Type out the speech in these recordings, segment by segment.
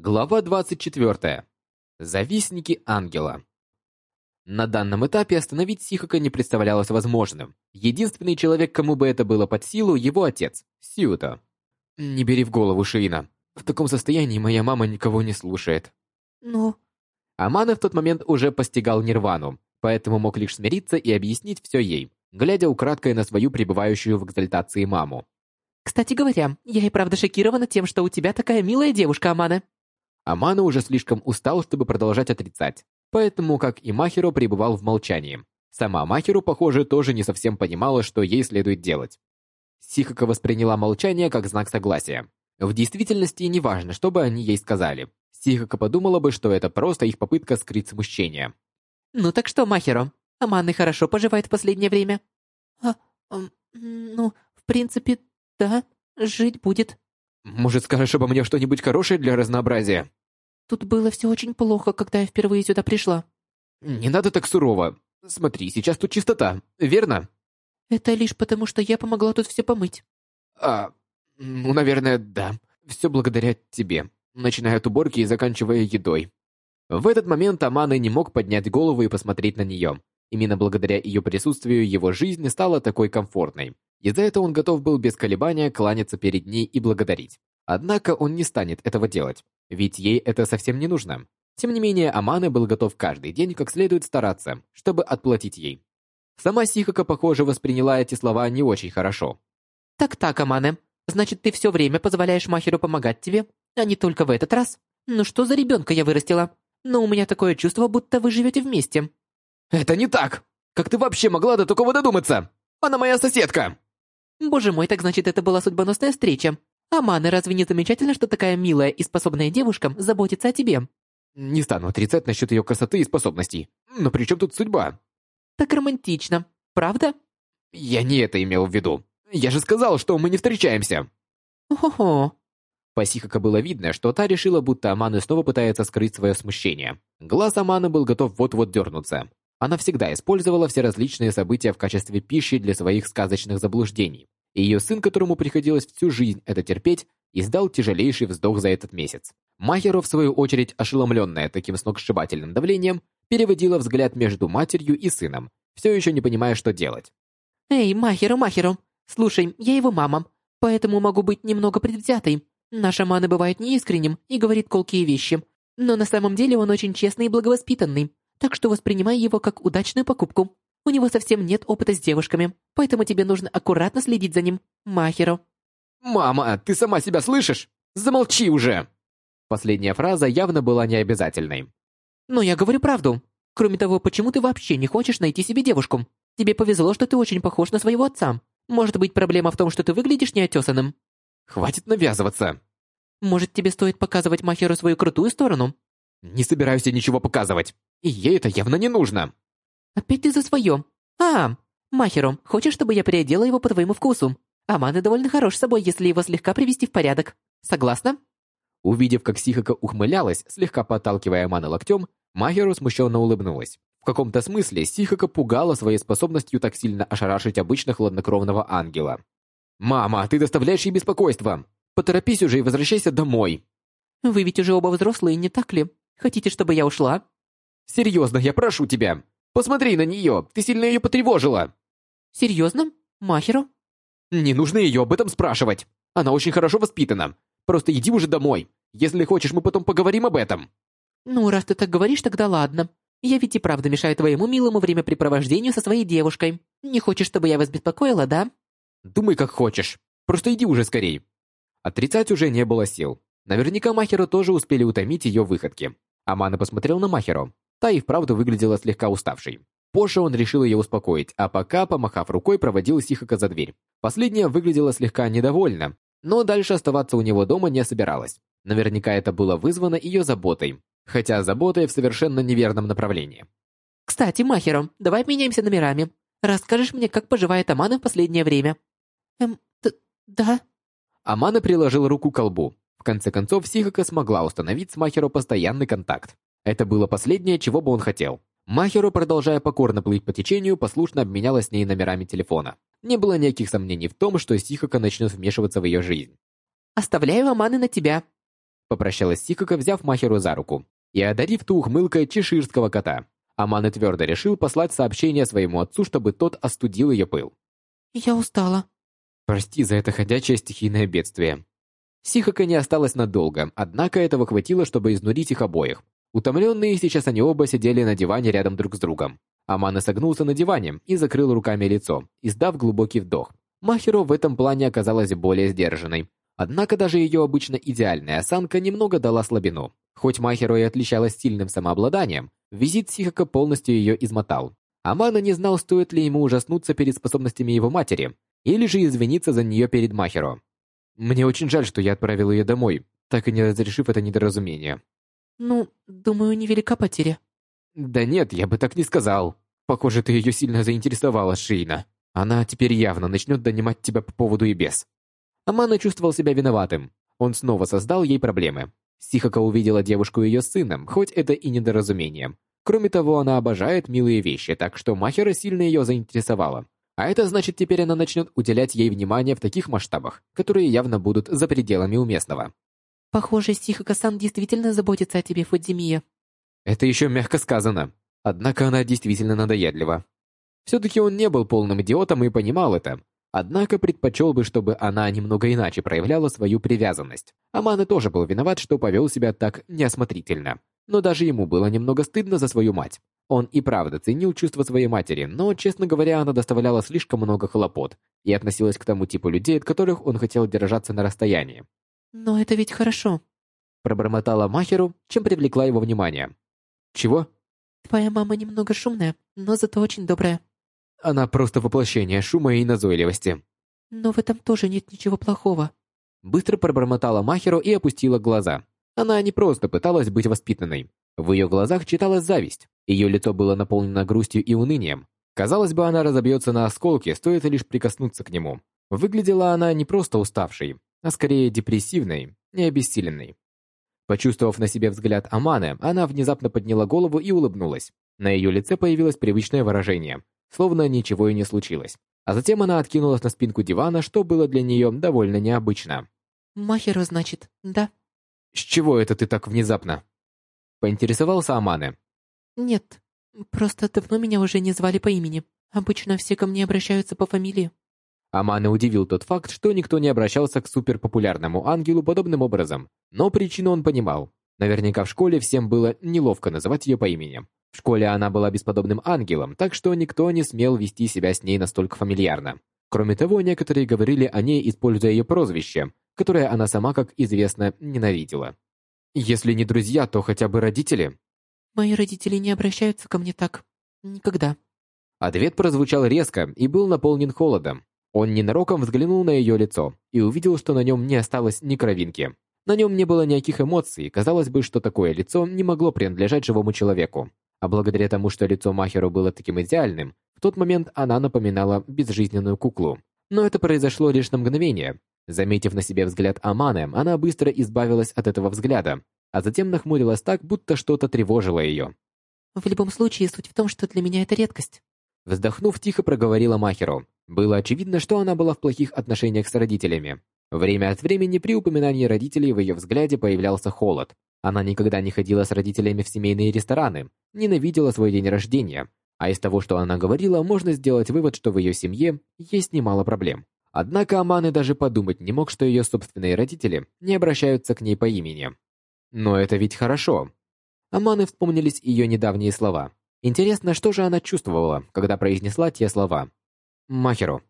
Глава 24. Завистники ангела. На данном этапе остановить Сихака не представлялось возможным. Единственный человек, кому бы это было под силу, его отец, Сиута. «Не бери в голову, Шиина. В таком состоянии моя мама никого не слушает». «Ну?» Амана в тот момент уже постигал нирвану, поэтому мог лишь смириться и объяснить все ей, глядя украдкой на свою пребывающую в экзальтации маму. «Кстати говоря, я и правда шокирована тем, что у тебя такая милая девушка, Амана». Амана уже слишком устал, чтобы продолжать отрицать, поэтому, как и Махиро, пребывал в молчании. Сама Махиру, похоже, тоже не совсем понимала, что ей следует делать. Сихака восприняла молчание как знак согласия. В действительности не важно, что бы они ей сказали. Сихака подумала бы, что это просто их попытка скрыть смущение. «Ну так что, Махиро, Аманы хорошо поживает в последнее время?» «А, ну, в принципе, да, жить будет». «Может, скажешь обо мне что-нибудь хорошее для разнообразия?» Тут было все очень плохо, когда я впервые сюда пришла. «Не надо так сурово. Смотри, сейчас тут чистота, верно?» Это лишь потому, что я помогла тут все помыть. «А, ну, наверное, да. Все благодаря тебе, начиная от уборки и заканчивая едой». В этот момент Аманы не мог поднять голову и посмотреть на нее. Именно благодаря ее присутствию его жизнь стала такой комфортной. Из-за этого он готов был без колебания кланяться перед ней и благодарить. Однако он не станет этого делать, ведь ей это совсем не нужно. Тем не менее, Аманы был готов каждый день как следует стараться, чтобы отплатить ей. Сама Сихака, похоже, восприняла эти слова не очень хорошо. Так-так, Амане, значит, ты все время позволяешь Махеру помогать тебе, а не только в этот раз? Ну что за ребенка я вырастила? Но у меня такое чувство, будто вы живете вместе. «Это не так! Как ты вообще могла до такого додуматься? Она моя соседка!» Боже мой, так значит, это была судьбоносная встреча. Аманы, разве не замечательно, что такая милая и способная девушка заботится о тебе? Не стану отрицать насчет ее красоты и способностей. Но при чем тут судьба? Так романтично, правда? Я не это имел в виду. Я же сказал, что мы не встречаемся. Хо-хо. По Сихака было видно, что та решила, будто Аманы снова пытается скрыть свое смущение. Глаз Аманы был готов вот-вот дернуться. Она всегда использовала все различные события в качестве пищи для своих сказочных заблуждений. Ее сын, которому приходилось всю жизнь это терпеть, издал тяжелейший вздох за этот месяц. Махеро, в свою очередь, ошеломленная таким сногсшибательным давлением, переводила взгляд между матерью и сыном, все еще не понимая, что делать. Эй, Махеро, Махеро, слушай, я его мама, поэтому могу быть немного предвзятой. Наша Мана бывает неискренним и говорит колкие вещи, но на самом деле он очень честный и благовоспитанный, так что воспринимай его как удачную покупку. У него совсем нет опыта с девушками, поэтому тебе нужно аккуратно следить за ним, Махеро. «Мама, ты сама себя слышишь? Замолчи уже!» Последняя фраза явно была необязательной. Но я говорю правду. Кроме того, почему ты вообще не хочешь найти себе девушку? Тебе повезло, что ты очень похож на своего отца. Может быть, проблема в том, что ты выглядишь неотесанным? Хватит навязываться. Может, тебе стоит показывать Махеру свою крутую сторону? Не собираюсь я ничего показывать. И ей это явно не нужно. Опять ты за свое. А, Махеру, хочешь, чтобы я переодела его по твоему вкусу? Аманы довольно хорош собой, если его слегка привести в порядок. Согласна? Увидев, как Сихака ухмылялась, слегка подталкивая Амана локтем, Махеру смущенно улыбнулась. В каком-то смысле Сихака пугала своей способностью так сильно ошарашить обычно хладнокровного ангела. «Мама, ты доставляешь ей беспокойство! Поторопись уже и возвращайся домой!» Вы ведь уже оба взрослые, не так ли? Хотите, чтобы я ушла? «Серьезно, я прошу тебя! Посмотри на нее! Ты сильно ее потревожила!» Серьезно? Махеру? «Не нужно ее об этом спрашивать! Она очень хорошо воспитана! Просто иди уже домой! Если хочешь, мы потом поговорим об этом!» Ну, раз ты так говоришь, тогда ладно. Я ведь и правда мешаю твоему милому времяпрепровождению со своей девушкой. Не хочешь, чтобы я вас беспокоила, да? Думай, как хочешь. Просто иди уже скорей. Отрицать уже не было сил. Наверняка Махеру тоже успели утомить ее выходки. Амана посмотрел на Махеру. Та и вправду выглядела слегка уставшей. Позже он решил ее успокоить, а пока, помахав рукой, проводил Сихака за дверь. Последняя выглядела слегка недовольна, но дальше оставаться у него дома не собиралась. Наверняка это было вызвано ее заботой, хотя заботой в совершенно неверном направлении. Кстати, Махеру, давай обменяемся номерами. Расскажешь мне, как поживает Амана в последнее время? Эм, да. Амана приложил руку к колбу. В конце концов, Сихака смогла установить с Махеро постоянный контакт. Это было последнее, чего бы он хотел. Махеро, продолжая покорно плыть по течению, послушно обменялась с ней номерами телефона. Не было никаких сомнений в том, что Сихака начнет вмешиваться в ее жизнь. Оставляю Аманы на тебя. Попрощалась Сикака, взяв Махеру за руку и одарив ту ухмылкой чеширского кота. Аманы твердо решил послать сообщение своему отцу, чтобы тот остудил ее пыл. «Я устала». Прости за это ходячее стихийное бедствие. Сихака не осталась надолго, однако этого хватило, чтобы изнурить их обоих. Утомленные сейчас они оба сидели на диване рядом друг с другом. Амана согнулся на диване и закрыл руками лицо, издав глубокий вдох. Махеро в этом плане оказалась более сдержанной. Однако даже ее обычно идеальная осанка немного дала слабину. Хоть Махеро и отличалась сильным самообладанием, визит Сихака полностью ее измотал. Амана не знал, стоит ли ему ужаснуться перед способностями его матери, или же извиниться за нее перед Махеро. Мне очень жаль, что я отправил ее домой, так и не разрешив это недоразумение. Ну, думаю, невелика потеря. Да нет, я бы так не сказал. Похоже, ты ее сильно заинтересовала, Шейна. Она теперь явно начнет донимать тебя по поводу и без. Амана чувствовал себя виноватым. Он снова создал ей проблемы. Сихака увидела девушку ее сыном, хоть это и недоразумение. Кроме того, она обожает милые вещи, так что Махера сильно ее заинтересовала. А это значит, теперь она начнет уделять ей внимание в таких масштабах, которые явно будут за пределами уместного. Похоже, Сихака-сан действительно заботится о тебе, Фудзимия. Это еще мягко сказано. Однако она действительно надоедлива. Все-таки он не был полным идиотом и понимал это. Однако предпочел бы, чтобы она немного иначе проявляла свою привязанность. Аманы тоже был виноват, что повел себя так неосмотрительно. Но даже ему было немного стыдно за свою мать. Он и правда ценил чувства своей матери, но, честно говоря, она доставляла слишком много хлопот и относилась к тому типу людей, от которых он хотел держаться на расстоянии. «Но это ведь хорошо», — пробормотала Махеру, чем привлекла его внимание. «Чего?» «Твоя мама немного шумная, но зато очень добрая». Она просто воплощение шума и назойливости. Но в этом тоже нет ничего плохого. Быстро пробормотала Махеру и опустила глаза. Она не просто пыталась быть воспитанной. В ее глазах читалась зависть. Ее лицо было наполнено грустью и унынием. Казалось бы, она разобьется на осколки, стоит лишь прикоснуться к нему. Выглядела она не просто уставшей, а скорее депрессивной и обессиленной. Почувствовав на себе взгляд Аманы, она внезапно подняла голову и улыбнулась. На ее лице появилось привычное выражение, словно ничего и не случилось. А затем она откинулась на спинку дивана, что было для нее довольно необычно. «Махеро, значит, да?» «С чего это ты так внезапно?» Поинтересовался Аманы. «Нет, просто давно меня уже не звали по имени. Обычно все ко мне обращаются по фамилии». Амана удивил тот факт, что никто не обращался к суперпопулярному ангелу подобным образом, но причину он понимал. Наверняка в школе всем было неловко называть ее по имени. В школе она была бесподобным ангелом, так что никто не смел вести себя с ней настолько фамильярно. Кроме того, некоторые говорили о ней, используя ее прозвище, которое она сама, как известно, ненавидела. Если не друзья, то хотя бы родители. Мои родители не обращаются ко мне так. Никогда. Ответ прозвучал резко и был наполнен холодом. Он ненароком взглянул на ее лицо и увидел, что на нем не осталось ни кровинки. На нем не было никаких эмоций, казалось бы, что такое лицо не могло принадлежать живому человеку. А благодаря тому, что лицо Махеру было таким идеальным, в тот момент она напоминала безжизненную куклу. Но это произошло лишь на мгновение. Заметив на себе взгляд Аманы, она быстро избавилась от этого взгляда, а затем нахмурилась так, будто что-то тревожило ее. «В любом случае, суть в том, что для меня это редкость». Вздохнув, тихо проговорила Махеру. Было очевидно, что она была в плохих отношениях с родителями. Время от времени при упоминании родителей в ее взгляде появлялся холод. Она никогда не ходила с родителями в семейные рестораны, ненавидела свой день рождения. А из того, что она говорила, можно сделать вывод, что в ее семье есть немало проблем. Однако Аманы даже подумать не мог, что ее собственные родители не обращаются к ней по имени. Но это ведь хорошо. Аманы вспомнились ее недавние слова. Интересно, что же она чувствовала, когда произнесла те слова. Махеру.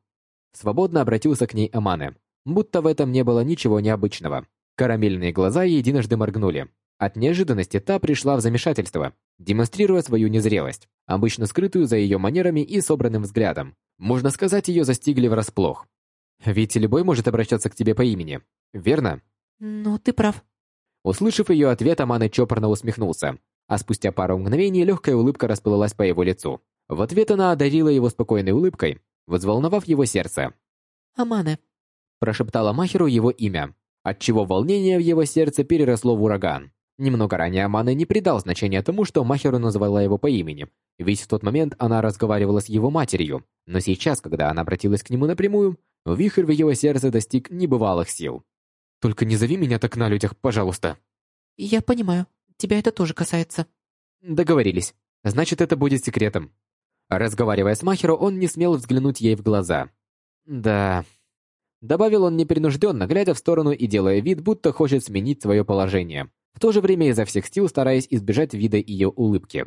Свободно обратился к ней Аманы, будто в этом не было ничего необычного. Карамельные глаза единожды моргнули. От неожиданности та пришла в замешательство, демонстрируя свою незрелость, обычно скрытую за ее манерами и собранным взглядом. Можно сказать, ее застигли врасплох. Ведь любой может обращаться к тебе по имени, верно? Ну, ты прав. Услышав ее ответ, Аманы чопорно усмехнулся, а спустя пару мгновений легкая улыбка расплылась по его лицу. В ответ она одарила его спокойной улыбкой, взволновав его сердце. «Амане», – прошептала Махеру его имя, отчего волнение в его сердце переросло в ураган. Немного ранее Амане не придал значения тому, что Махеру называла его по имени, ведь в тот момент она разговаривала с его матерью, но сейчас, когда она обратилась к нему напрямую, вихрь в его сердце достиг небывалых сил. «Только не зови меня так на людях, пожалуйста», Я понимаю. Тебя это тоже касается. Договорились. Значит, это будет секретом. Разговаривая с Махеро, он не смел взглянуть ей в глаза. Да. Добавил он непринужденно, глядя в сторону и делая вид, будто хочет сменить свое положение, в то же время изо всех сил стараясь избежать вида ее улыбки.